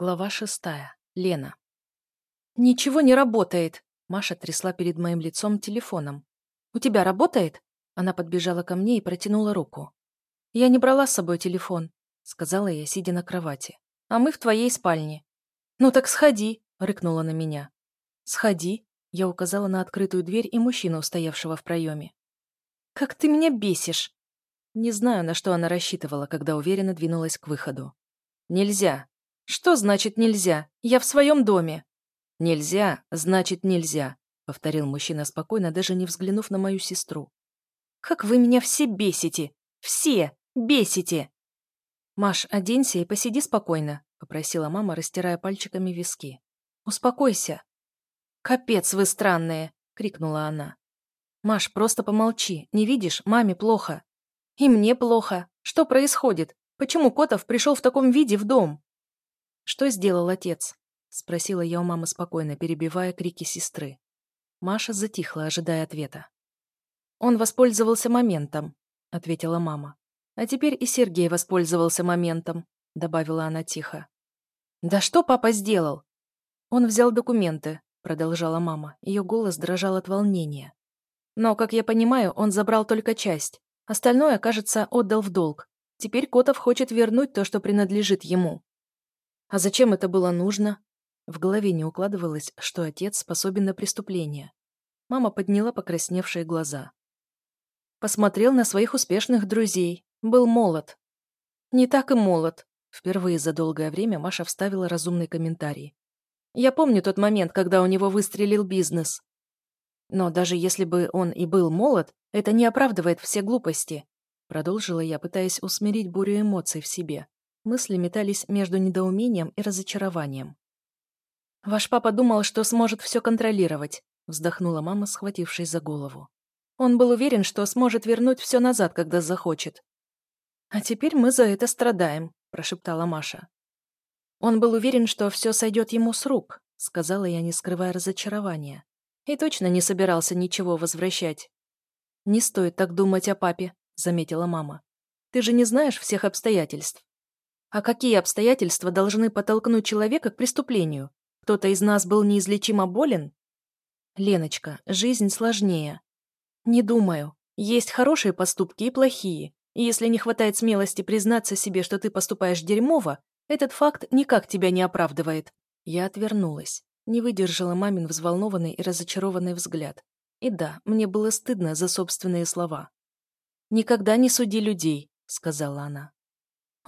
Глава шестая. Лена. «Ничего не работает!» Маша трясла перед моим лицом телефоном. «У тебя работает?» Она подбежала ко мне и протянула руку. «Я не брала с собой телефон», — сказала я, сидя на кровати. «А мы в твоей спальне». «Ну так сходи», — рыкнула на меня. «Сходи», — я указала на открытую дверь и мужчину, стоявшего в проеме. «Как ты меня бесишь!» Не знаю, на что она рассчитывала, когда уверенно двинулась к выходу. «Нельзя», «Что значит нельзя? Я в своем доме». «Нельзя, значит нельзя», — повторил мужчина спокойно, даже не взглянув на мою сестру. «Как вы меня все бесите! Все бесите!» «Маш, оденься и посиди спокойно», — попросила мама, растирая пальчиками виски. «Успокойся». «Капец вы странные!» — крикнула она. «Маш, просто помолчи. Не видишь? Маме плохо». «И мне плохо. Что происходит? Почему Котов пришел в таком виде в дом?» «Что сделал отец?» — спросила я у мамы спокойно, перебивая крики сестры. Маша затихла, ожидая ответа. «Он воспользовался моментом», — ответила мама. «А теперь и Сергей воспользовался моментом», — добавила она тихо. «Да что папа сделал?» «Он взял документы», — продолжала мама. Ее голос дрожал от волнения. «Но, как я понимаю, он забрал только часть. Остальное, кажется, отдал в долг. Теперь Котов хочет вернуть то, что принадлежит ему. А зачем это было нужно? В голове не укладывалось, что отец способен на преступление. Мама подняла покрасневшие глаза. Посмотрел на своих успешных друзей. Был молод. Не так и молод. Впервые за долгое время Маша вставила разумный комментарий. Я помню тот момент, когда у него выстрелил бизнес. Но даже если бы он и был молод, это не оправдывает все глупости. Продолжила я, пытаясь усмирить бурю эмоций в себе. Мысли метались между недоумением и разочарованием. «Ваш папа думал, что сможет все контролировать», вздохнула мама, схватившись за голову. «Он был уверен, что сможет вернуть все назад, когда захочет». «А теперь мы за это страдаем», прошептала Маша. «Он был уверен, что все сойдет ему с рук», сказала я, не скрывая разочарования. И точно не собирался ничего возвращать. «Не стоит так думать о папе», заметила мама. «Ты же не знаешь всех обстоятельств. А какие обстоятельства должны подтолкнуть человека к преступлению? Кто-то из нас был неизлечимо болен? Леночка, жизнь сложнее. Не думаю. Есть хорошие поступки и плохие. И если не хватает смелости признаться себе, что ты поступаешь дерьмово, этот факт никак тебя не оправдывает. Я отвернулась. Не выдержала мамин взволнованный и разочарованный взгляд. И да, мне было стыдно за собственные слова. «Никогда не суди людей», — сказала она.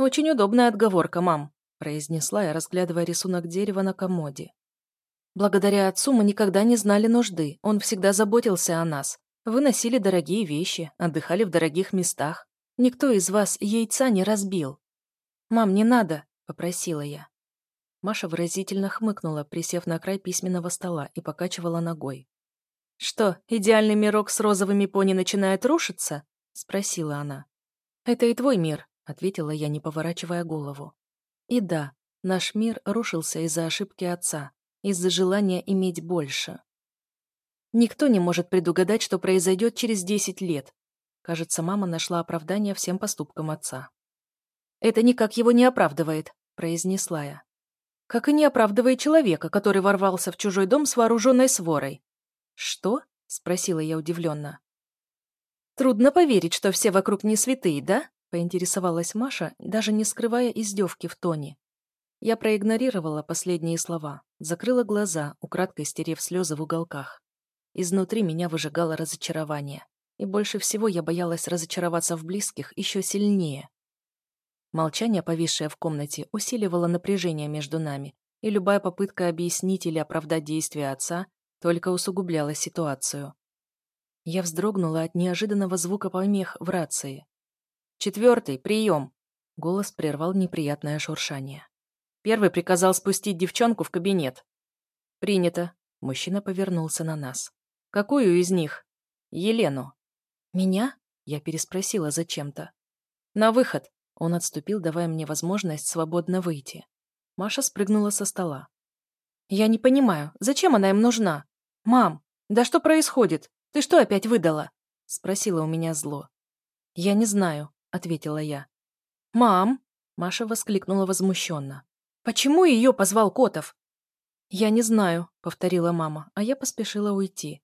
«Очень удобная отговорка, мам», — произнесла я, разглядывая рисунок дерева на комоде. «Благодаря отцу мы никогда не знали нужды, он всегда заботился о нас. Вы носили дорогие вещи, отдыхали в дорогих местах. Никто из вас яйца не разбил». «Мам, не надо», — попросила я. Маша выразительно хмыкнула, присев на край письменного стола и покачивала ногой. «Что, идеальный мирок с розовыми пони начинает рушиться?» — спросила она. «Это и твой мир», — ответила я, не поворачивая голову. И да, наш мир рушился из-за ошибки отца, из-за желания иметь больше. Никто не может предугадать, что произойдет через десять лет. Кажется, мама нашла оправдание всем поступкам отца. «Это никак его не оправдывает», — произнесла я. «Как и не оправдывает человека, который ворвался в чужой дом с вооруженной сворой». «Что?» — спросила я удивленно. «Трудно поверить, что все вокруг не святые, да?» Поинтересовалась Маша, даже не скрывая издевки в тоне. Я проигнорировала последние слова, закрыла глаза, украдкой стерев слезы в уголках. Изнутри меня выжигало разочарование, и больше всего я боялась разочароваться в близких еще сильнее. Молчание, повисшее в комнате, усиливало напряжение между нами, и любая попытка объяснить или оправдать действия отца только усугубляла ситуацию. Я вздрогнула от неожиданного звука помех в рации. «Четвертый, прием!» Голос прервал неприятное шуршание. Первый приказал спустить девчонку в кабинет. «Принято». Мужчина повернулся на нас. «Какую из них?» «Елену». «Меня?» Я переспросила зачем-то. «На выход!» Он отступил, давая мне возможность свободно выйти. Маша спрыгнула со стола. «Я не понимаю, зачем она им нужна? Мам, да что происходит? Ты что опять выдала?» Спросила у меня зло. «Я не знаю», ответила я. «Мам!» — Маша воскликнула возмущенно. Почему ее позвал Котов? Я не знаю, повторила мама, а я поспешила уйти.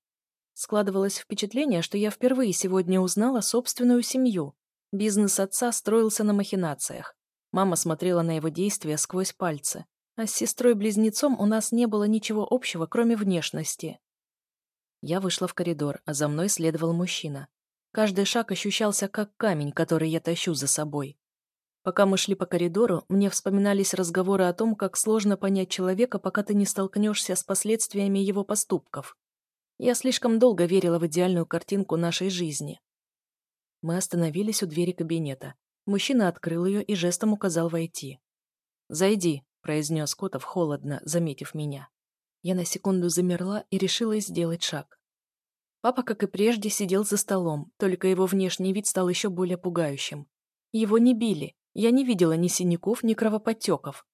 Складывалось впечатление, что я впервые сегодня узнала собственную семью. Бизнес отца строился на махинациях. Мама смотрела на его действия сквозь пальцы. А с сестрой-близнецом у нас не было ничего общего, кроме внешности. Я вышла в коридор, а за мной следовал мужчина. Каждый шаг ощущался как камень, который я тащу за собой. Пока мы шли по коридору, мне вспоминались разговоры о том, как сложно понять человека, пока ты не столкнешься с последствиями его поступков. Я слишком долго верила в идеальную картинку нашей жизни. Мы остановились у двери кабинета. Мужчина открыл ее и жестом указал войти. «Зайди», — произнес Котов холодно, заметив меня. Я на секунду замерла и решила сделать шаг. Папа, как и прежде, сидел за столом, только его внешний вид стал еще более пугающим. Его не били, я не видела ни синяков, ни кровоподтеков.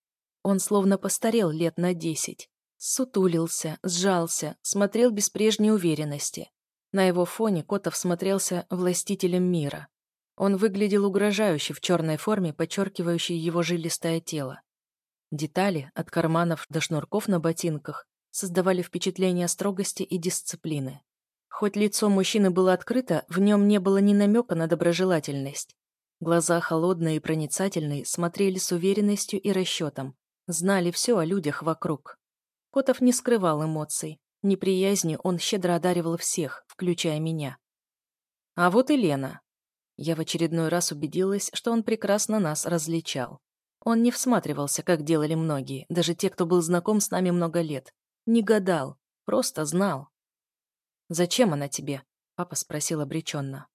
Он словно постарел лет на десять. Сутулился, сжался, смотрел без прежней уверенности. На его фоне Котов смотрелся властителем мира. Он выглядел угрожающе в черной форме, подчеркивающей его жилистое тело. Детали, от карманов до шнурков на ботинках, создавали впечатление строгости и дисциплины. Хоть лицо мужчины было открыто, в нем не было ни намека на доброжелательность. Глаза холодные и проницательные смотрели с уверенностью и расчетом, знали все о людях вокруг. Котов не скрывал эмоций. Неприязнью он щедро одаривал всех, включая меня. А вот и Лена. Я в очередной раз убедилась, что он прекрасно нас различал. Он не всматривался, как делали многие, даже те, кто был знаком с нами много лет. Не гадал, просто знал. «Зачем она тебе?» — папа спросил обреченно.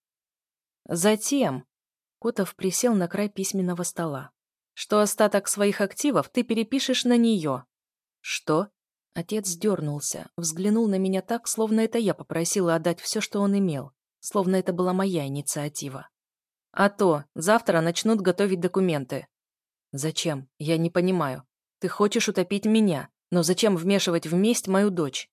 «Затем», — Котов присел на край письменного стола, «что остаток своих активов ты перепишешь на нее». «Что?» Отец дернулся, взглянул на меня так, словно это я попросила отдать все, что он имел, словно это была моя инициатива. «А то, завтра начнут готовить документы». «Зачем? Я не понимаю. Ты хочешь утопить меня, но зачем вмешивать в месть мою дочь?»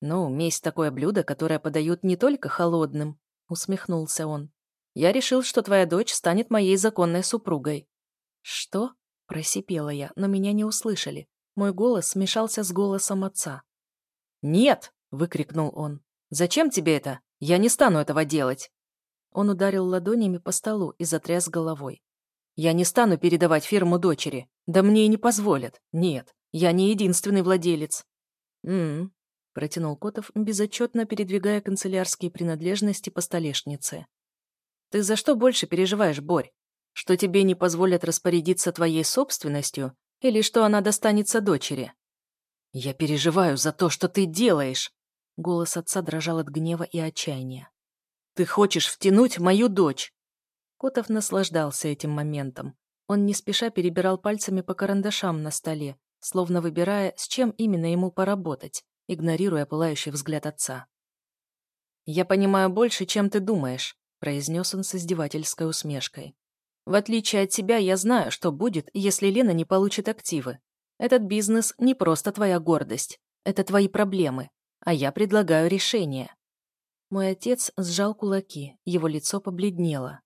«Ну, месть такое блюдо, которое подают не только холодным», — усмехнулся он. «Я решил, что твоя дочь станет моей законной супругой». «Что?» — просипела я, но меня не услышали. Мой голос смешался с голосом отца. «Нет!» — выкрикнул он. «Зачем тебе это? Я не стану этого делать!» Он ударил ладонями по столу и затряс головой. «Я не стану передавать фирму дочери. Да мне и не позволят. Нет, я не единственный владелец». «М-м», протянул Котов, безотчетно передвигая канцелярские принадлежности по столешнице. «Ты за что больше переживаешь, Борь? Что тебе не позволят распорядиться твоей собственностью или что она достанется дочери? «Я переживаю за то, что ты делаешь!» Голос отца дрожал от гнева и отчаяния. «Ты хочешь втянуть мою дочь!» Котов наслаждался этим моментом. Он не спеша перебирал пальцами по карандашам на столе, словно выбирая, с чем именно ему поработать, игнорируя пылающий взгляд отца. «Я понимаю больше, чем ты думаешь», — произнес он с издевательской усмешкой. В отличие от тебя, я знаю, что будет, если Лена не получит активы. Этот бизнес не просто твоя гордость. Это твои проблемы. А я предлагаю решение. Мой отец сжал кулаки, его лицо побледнело.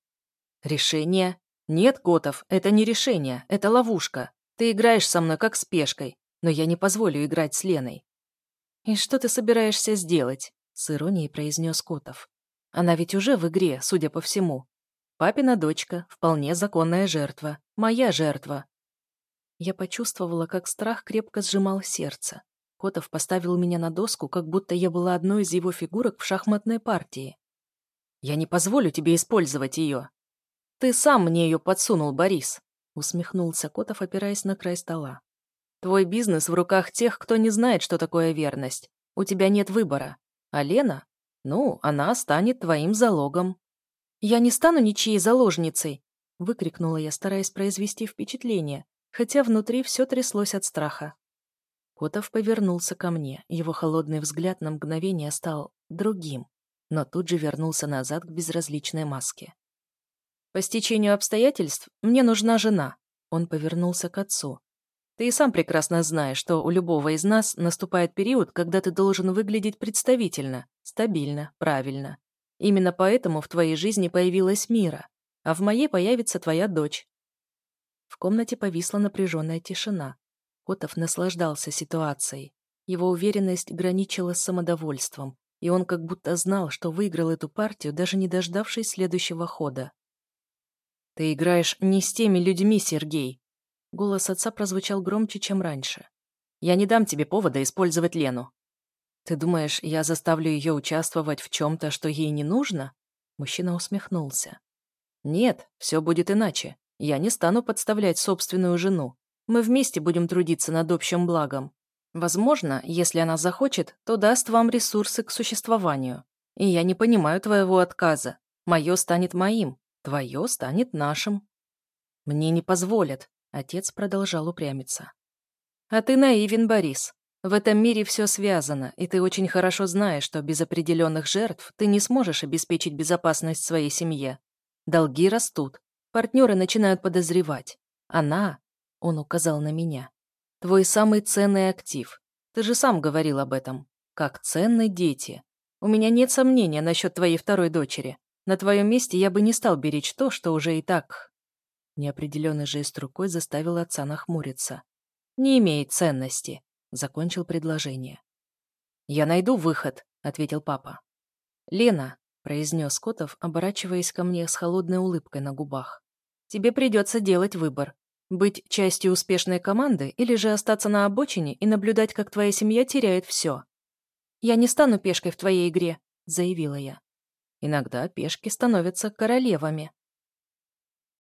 «Решение? Нет, Котов, это не решение, это ловушка. Ты играешь со мной как с пешкой, но я не позволю играть с Леной». «И что ты собираешься сделать?» — с иронией произнес Котов. «Она ведь уже в игре, судя по всему. Папина дочка, вполне законная жертва. Моя жертва. Я почувствовала, как страх крепко сжимал сердце. Котов поставил меня на доску, как будто я была одной из его фигурок в шахматной партии. «Я не позволю тебе использовать ее». «Ты сам мне ее подсунул, Борис», — усмехнулся Котов, опираясь на край стола. «Твой бизнес в руках тех, кто не знает, что такое верность. У тебя нет выбора. А Лена? Ну, она станет твоим залогом». «Я не стану ничьей заложницей!» — выкрикнула я, стараясь произвести впечатление, хотя внутри все тряслось от страха. Котов повернулся ко мне, его холодный взгляд на мгновение стал другим, но тут же вернулся назад к безразличной маске. «По стечению обстоятельств мне нужна жена», — он повернулся к отцу. «Ты и сам прекрасно знаешь, что у любого из нас наступает период, когда ты должен выглядеть представительно, стабильно, правильно. Именно поэтому в твоей жизни появилась Мира, а в моей появится твоя дочь». В комнате повисла напряженная тишина. Котов наслаждался ситуацией. Его уверенность граничила с самодовольством, и он как будто знал, что выиграл эту партию, даже не дождавшись следующего хода. «Ты играешь не с теми людьми, Сергей!» Голос отца прозвучал громче, чем раньше. «Я не дам тебе повода использовать Лену. Ты думаешь, я заставлю ее участвовать в чем-то, что ей не нужно?» Мужчина усмехнулся. «Нет, все будет иначе. Я не стану подставлять собственную жену. Мы вместе будем трудиться над общим благом. Возможно, если она захочет, то даст вам ресурсы к существованию. И я не понимаю твоего отказа. Мое станет моим, твое станет нашим. Мне не позволят, отец продолжал упрямиться. А ты наивен, Борис. В этом мире все связано, и ты очень хорошо знаешь, что без определенных жертв ты не сможешь обеспечить безопасность своей семье. Долги растут, партнеры начинают подозревать. Она, он указал на меня, твой самый ценный актив. Ты же сам говорил об этом. Как ценны дети. У меня нет сомнения насчет твоей второй дочери. На твоем месте я бы не стал беречь то, что уже и так...» Неопределенный жест рукой заставил отца нахмуриться. «Не имеет ценности», — закончил предложение. «Я найду выход», — ответил папа. «Лена», — произнес Котов, оборачиваясь ко мне с холодной улыбкой на губах, «тебе придется делать выбор. Быть частью успешной команды или же остаться на обочине и наблюдать, как твоя семья теряет все». «Я не стану пешкой в твоей игре», — заявила я. Иногда пешки становятся королевами.